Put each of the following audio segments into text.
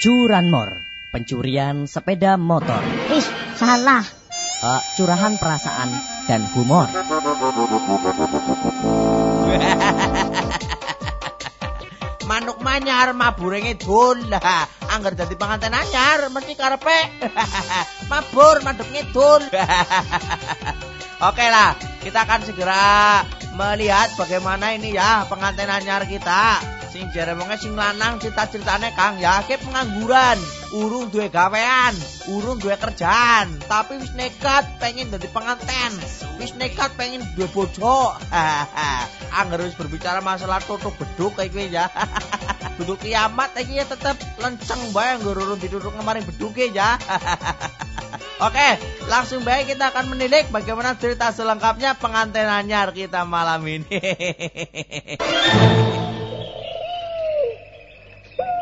Curanmor, pencurian sepeda motor. Ih, salah. Uh, curahan perasaan dan humor. Manuk manyar mabure ngidul. Lah, angger dadi pengantin anyar mesti karepe mabur madhep ngidul. Oke lah, kita akan segera melihat bagaimana ini ya pengantin anyar kita. Sing jare wonge sing lanang cita-citane Kang ya pengangguran, urung duwe gawean, urung duwe kerjaan, tapi wis nekat pengen dadi pengantin. Wis nekat pengen duwe bojo. Angger wis berbicara masalah tutuk beduk kayak gue ya. beduk kiamat iki ya tetep lenceng bae nggo urung diduduk nemaring beduke ya. Oke, langsung baik kita akan menilik bagaimana cerita selengkapnya pengantin anyar kita malam ini.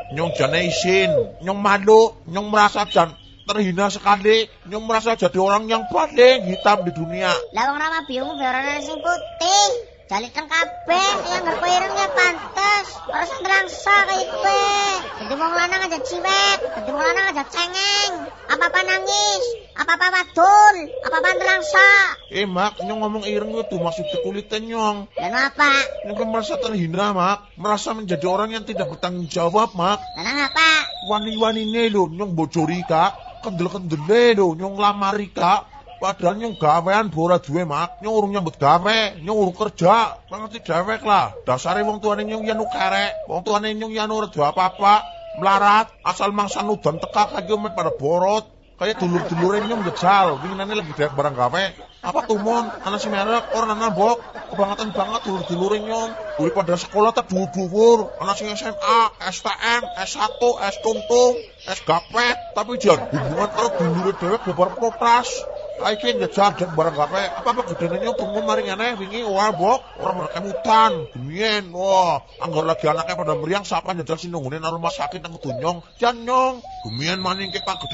Nyong jane isin, nyong malu, nyong merasa jan terhina sekali, nyong merasa jadi orang yang paling hitam di dunia. Lah wong nama biungmu biar ana sing putih. Jalikan kabeh yang ngerko ireng ya pantes. Ora sing terangsa kaya kowe. Dadi wong lanang aja ciwek, dadi wong lanang aja cengeng. Apa-apa nangis, apa-apa wadul, apa-apa terangsa. Eh mak, nyong ngomong ireng itu maksudnya kulitnya nyong. Dan apa? Nyong kan merasa terhina mak, merasa menjadi orang yang tidak bertanggung jawab mak. Lanang apa? Wani-wani lho, nyong bojori kak, kendel-kendele lho, nyong lamari kak. Padahal nyong gawean bora duwe mak, nyong urung nyambut gawe, nyong urung kerja. Ngerti dewek lah. Dasare wong tuane nyong yen kerek, wong tuane nyong yen ora apa-apa, melarat, asal mangsa nudan teka kaki pada borot. Kayak dulur-dulure nyong jejal, winginane lagi dewek barang gawe. Apa tumun, anak si merek, orang anak bok, kebangetan banget dulur-dulure nyong. Dulu pada sekolah tak dhuwur-dhuwur, anak sing SMA, STM, S1, S tuntung, S gapet, tapi jangan hubungan karo dulure dewek bebar popras. Iki ngejak dan barang gawe apa-apa gedene nyong tunggu mari ngene wingi. Wah bok orang ora kemutan gemien wah anggar lagi anaknya pada meriang siapa njajal sinunggune nang rumah sakit nang nyong jan nyong. Gemien maning ke pak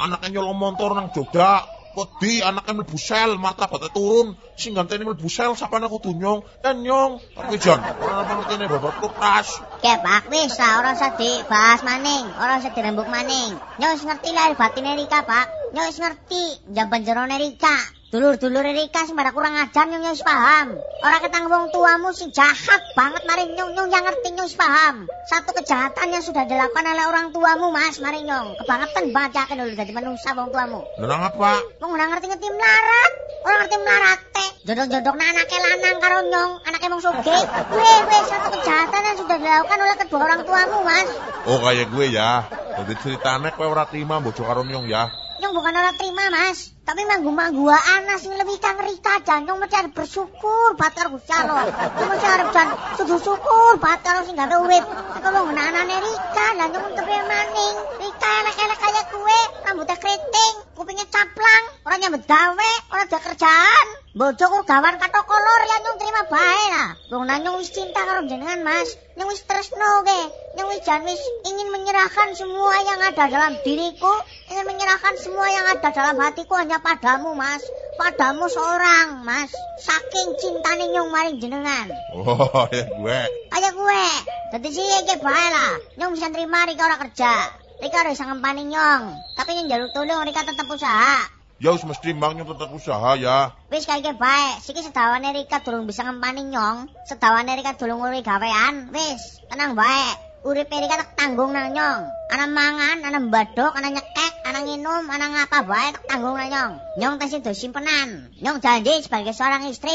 anaknya nyolong motor nang Jogja. Wedi anaknya mlebu sel, martabatnya turun, sing gantene mlebu sel sapa aku tunyong, dan nyong. Tapi jan, ora apa ngene babat kupras. Ya Pak, wis lah ora usah dibahas maning, ora usah dirembuk maning. Wis ngerti lahir batine Rika, Pak. Wis ngerti jaban jerone Rika. Dulur-dulur Rika sing pada kurang ajar nyong wis paham. Ora ketang wong tuamu sing jahat banget mari nyong nyong yang ngerti nyong wis paham. Satu kejahatan yang sudah dilakukan oleh orang tuamu Mas mari nyong. Kebangetan bacakan dulu dadi manungsa wong tuamu. Nenang apa? Wong ora ngerti-ngerti melarat. Ora ngerti melarat teh. Jodok-jodokna anake lanang karo nyong, anake wong sugih. Weh, weh, satu kejahatan yang sudah dilakukan oleh kedua orang tuamu Mas. Oh kayak gue ya. Jadi ceritanya kowe ora terima bojo karo nyong ya. Nyong bukan orang terima mas Tapi manggu-manggu anak sing lebih kang Rika jan Nyong mesti harus bersyukur Bat karo Gusti Allah mesti harus jan Sudu syukur Bat karo sing gawe Kalau ngenanane Rika Lah nyong untuk maning Rika elek-elek kayak kue Rambutnya keriting Kupingnya caplang Orang nyambut gawe Orang ada kerjaan Bojoku gawan katok kolor ya nyong terima bae lah. Wong nyong wis cinta karo jenengan Mas. Nyong wis tresno ke. Nyong wis jan wis ingin menyerahkan semua yang ada dalam diriku, ingin menyerahkan semua yang ada dalam hatiku hanya padamu Mas. Padamu seorang Mas. Saking cintane nyong maring jenengan. Oh ya gue. Kayak gue. Dadi sih iki bae lah. Nyong bisa terima Rika ora kerja. Rika ora bisa ngempani nyong. Tapi yang jaluk tolong Rika tetap usaha. Ya wis mesti mbangnya tetap usaha ya. Wis kaya bae, siki sedawane Rika durung bisa ngempani nyong, sedawane Rika durung nguri gawean. Wis, tenang bae. Uripe Rika tak tanggung nang nyong. Ana mangan, ana mbadok, ana nyekek, ana nginum, ana ngapa bae tak tanggung nang nyong. Nyong tes itu simpenan. Nyong janji sebagai seorang istri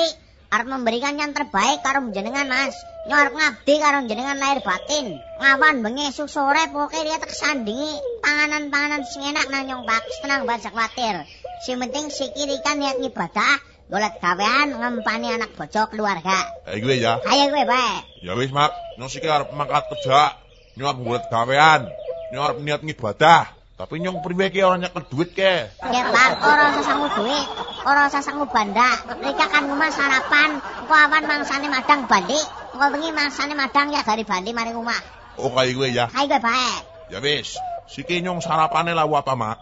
arep memberikan yang terbaik karo jenengan, Mas. Nyong arep ngabdi karo jenengan lahir batin. Ngawan bengi esuk sore pokoke dia tak sandingi panganan-panganan sing enak nang nyong Pak. Tenang bae khawatir. Sing penting sikir ikan niat ngibadah, golek gawean ngempani anak bojo keluarga. Eh gue ya. Ayo gue bae. Ya wis mak, nyong siki arep mangkat kerja, golek gawean, nyong arep niat ngibadah. Tapi nyong priwe ki ora nyekel duit ke. Ya Pak, ora usah sangu duit, ora usah sangu banda. Mereka kan rumah sarapan, engko awan mangsane madang balik, engko bengi mangsane madang ya dari bali mari rumah. Oh kayak gue ya. Ayo gue bae. Ya wis, siki nyong sarapane lawu apa mak?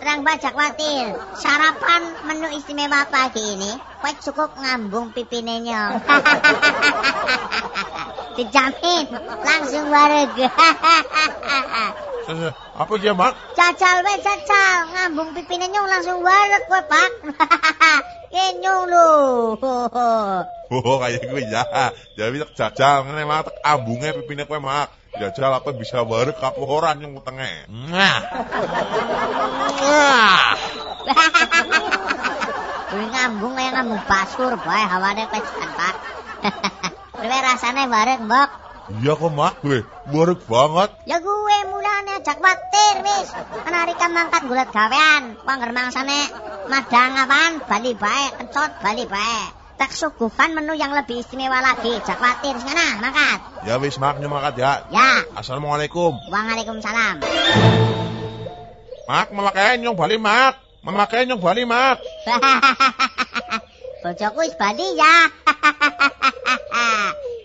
Tenang bajak khawatir. Sarapan menu istimewa pagi ini, kue cukup ngambung pipine nyong. Dijamin langsung wareg. Eh, Apa dia, Mak? Jajal we jajal, ngambung pipine nyong langsung wareg kowe, Pak. Ke nyong lho. Oh, kayak gue ya. Jadi tak jajal ngene mak tak ambunge pipine kowe mak. Jajal apa bisa barek kaporan yang utenge. Nah. Nah. Kuwi ngambung kaya ngambung basur bae hawane pecekan, Pak. Kowe rasane bareng, Mbok. Iya kok mak gue, barek banget. Ya gue mulane ajak watir wis. Anarika mangkat gulat gawean. Wong mangsane madang apaan? Bali bae, kencot bali bae. Tak suguhan menu yang lebih istimewa lagi. Jak watir sana, mangkat. Ya wis mak nyemakat ya. Ya, Assalamualaikum. Waalaikumsalam. Mak memakai nyong bali mak. Memakai nyong bali mak. Bojoku wis bali ya.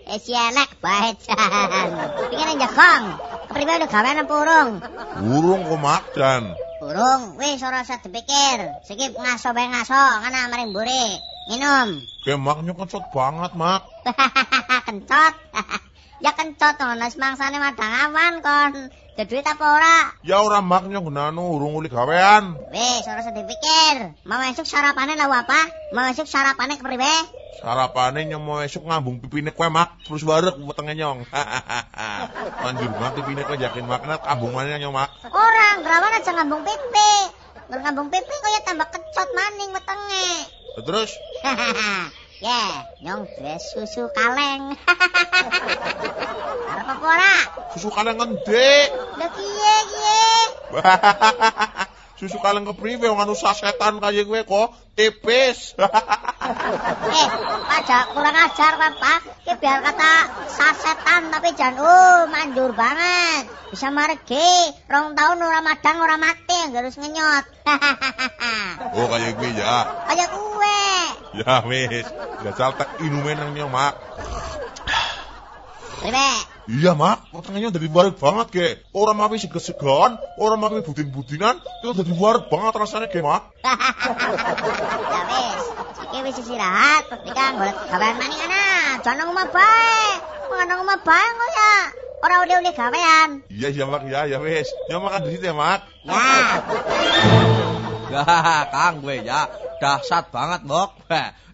Eh sielek bae jan. Pengen njagong. Kepriwe udah gawean apa urung? Burung kok mak dan. Urung, wis ora usah dipikir. Sikip ngaso bae ngaso, kana maring mburi. Minum. Nyong kencot banget mak. kencot. ya kencot nes mangsane madang awan kon. Ada duit apa ora? Ya ora mak nyong genano urung uli gawean. Wis ora usah dipikir. Mau esuk sarapane lawa apa? Mau esuk sarapane kepriwe? Sarapane nyong mau esuk ngambung pipine kowe mak terus barek wetenge nyong. Anjir mak pipine kowe yakin mak nek ambungannya nyong mak. Ora, ngerawan aja ngambung pipi. Ngger ngambung pipi kaya tambah kencot maning wetenge. Terus ya, nyong dress susu kaleng. Susu kaleng ngendi? Lah kiye kiye? susu kaleng kepriwe wong anu sasetan kaya kowe kok tipis. Eh, aja kurang ajar kan, Pak. Ki biar kata sasetan tapi jangan oh manjur banget. Bisa marge, rong tahun ora madang ora mati harus ngenyot. oh kaya kowe ya. Kayak kue. Ya wis, jajal tak inume nang nyong mak. Priwe? Iya mak, wetenge dari barek banget ke. Ora mawi seges-segan, ora mawi budin-budinan, itu dari barek banget rasanya ke mak. ya wis, iki wis istirahat, nika golek gawean maning ana. Jangan nang omah bae. Wong nang omah bae kok ya. Ora oleh-oleh gawean. Iya iya mak ya ya wis. Nyong makan di situ ya mak. Ya. Ya, Kang gue ya. Dahsyat banget, Mbok.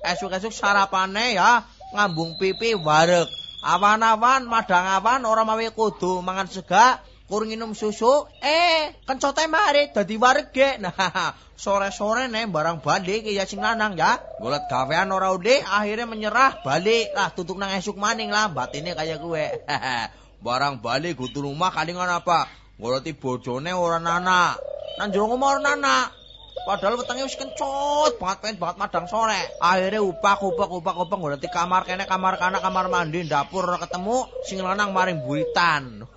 Esuk-esuk sarapane ya ngambung pipi barek. Awan-awan, madang awan, ora mawi kudu mangan sega, kur nginum susu, eh, kencote mari dadi wareg ge. Nah, sore-sore nih barang balik ya sing lanang ya. Golet gawean ora ude, akhirnya menyerah balik lah tutuk nang esuk maning lah batine kayak gue. barang balik kudu rumah kalingan apa? Goleti bojone ora nana. Nang jero omah nana. Padahal wetenge wis kencot banget pengen banget madang sore. Akhirnya upak upak upak upak goleti kamar kene kamar kana kamar mandi dapur ketemu sing lanang maring buritan.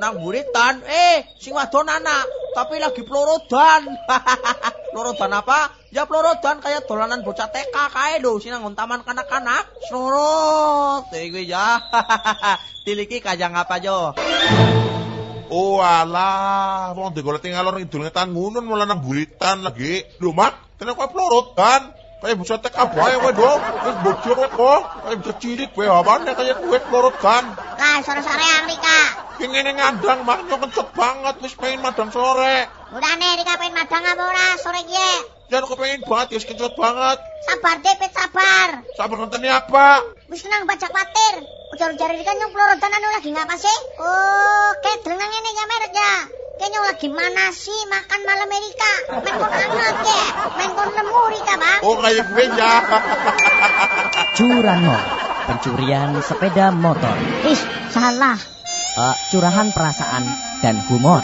Nang buritan eh sing wadon anak tapi lagi pelorodan. pelorodan apa? Ya pelorodan kayak dolanan bocah TK kae lho sing nang taman kanak-kanak. Slorot. Iki ya. Tiliki kajang apa jo? Oh alah, wong digoleti ngalor ngidul ngetan ngunun malah nang buritan lagi. Lho mak, tenan kowe pelorotan. Kayak bisa tek bae kowe do. Wis bojo kok. Kayak bisa cilik kowe awane kayak kowe pelorotan. Lah sore-sore yang Rika. Ki ngene ngandang mak kencet banget wis pengen madang sore. Mulane Rika pengen madang apa ora sore iki? Jan kok pengen banget wis kencet banget. Sabar Depet sabar. Sabar ngenteni apa? Wis senang baca khawatir. Ujar-ujar Rika nyong pelorotan anu lagi ngapa sih? Oh, kayak dengang ini ya merek ya. Kayaknya lagi mana sih makan malam Rika? Main kon anget ya. Main kon nemu Rika bang. Oh kayak gue ya. Curanmor, pencurian sepeda motor. Ih, salah. Eh, curahan perasaan dan humor.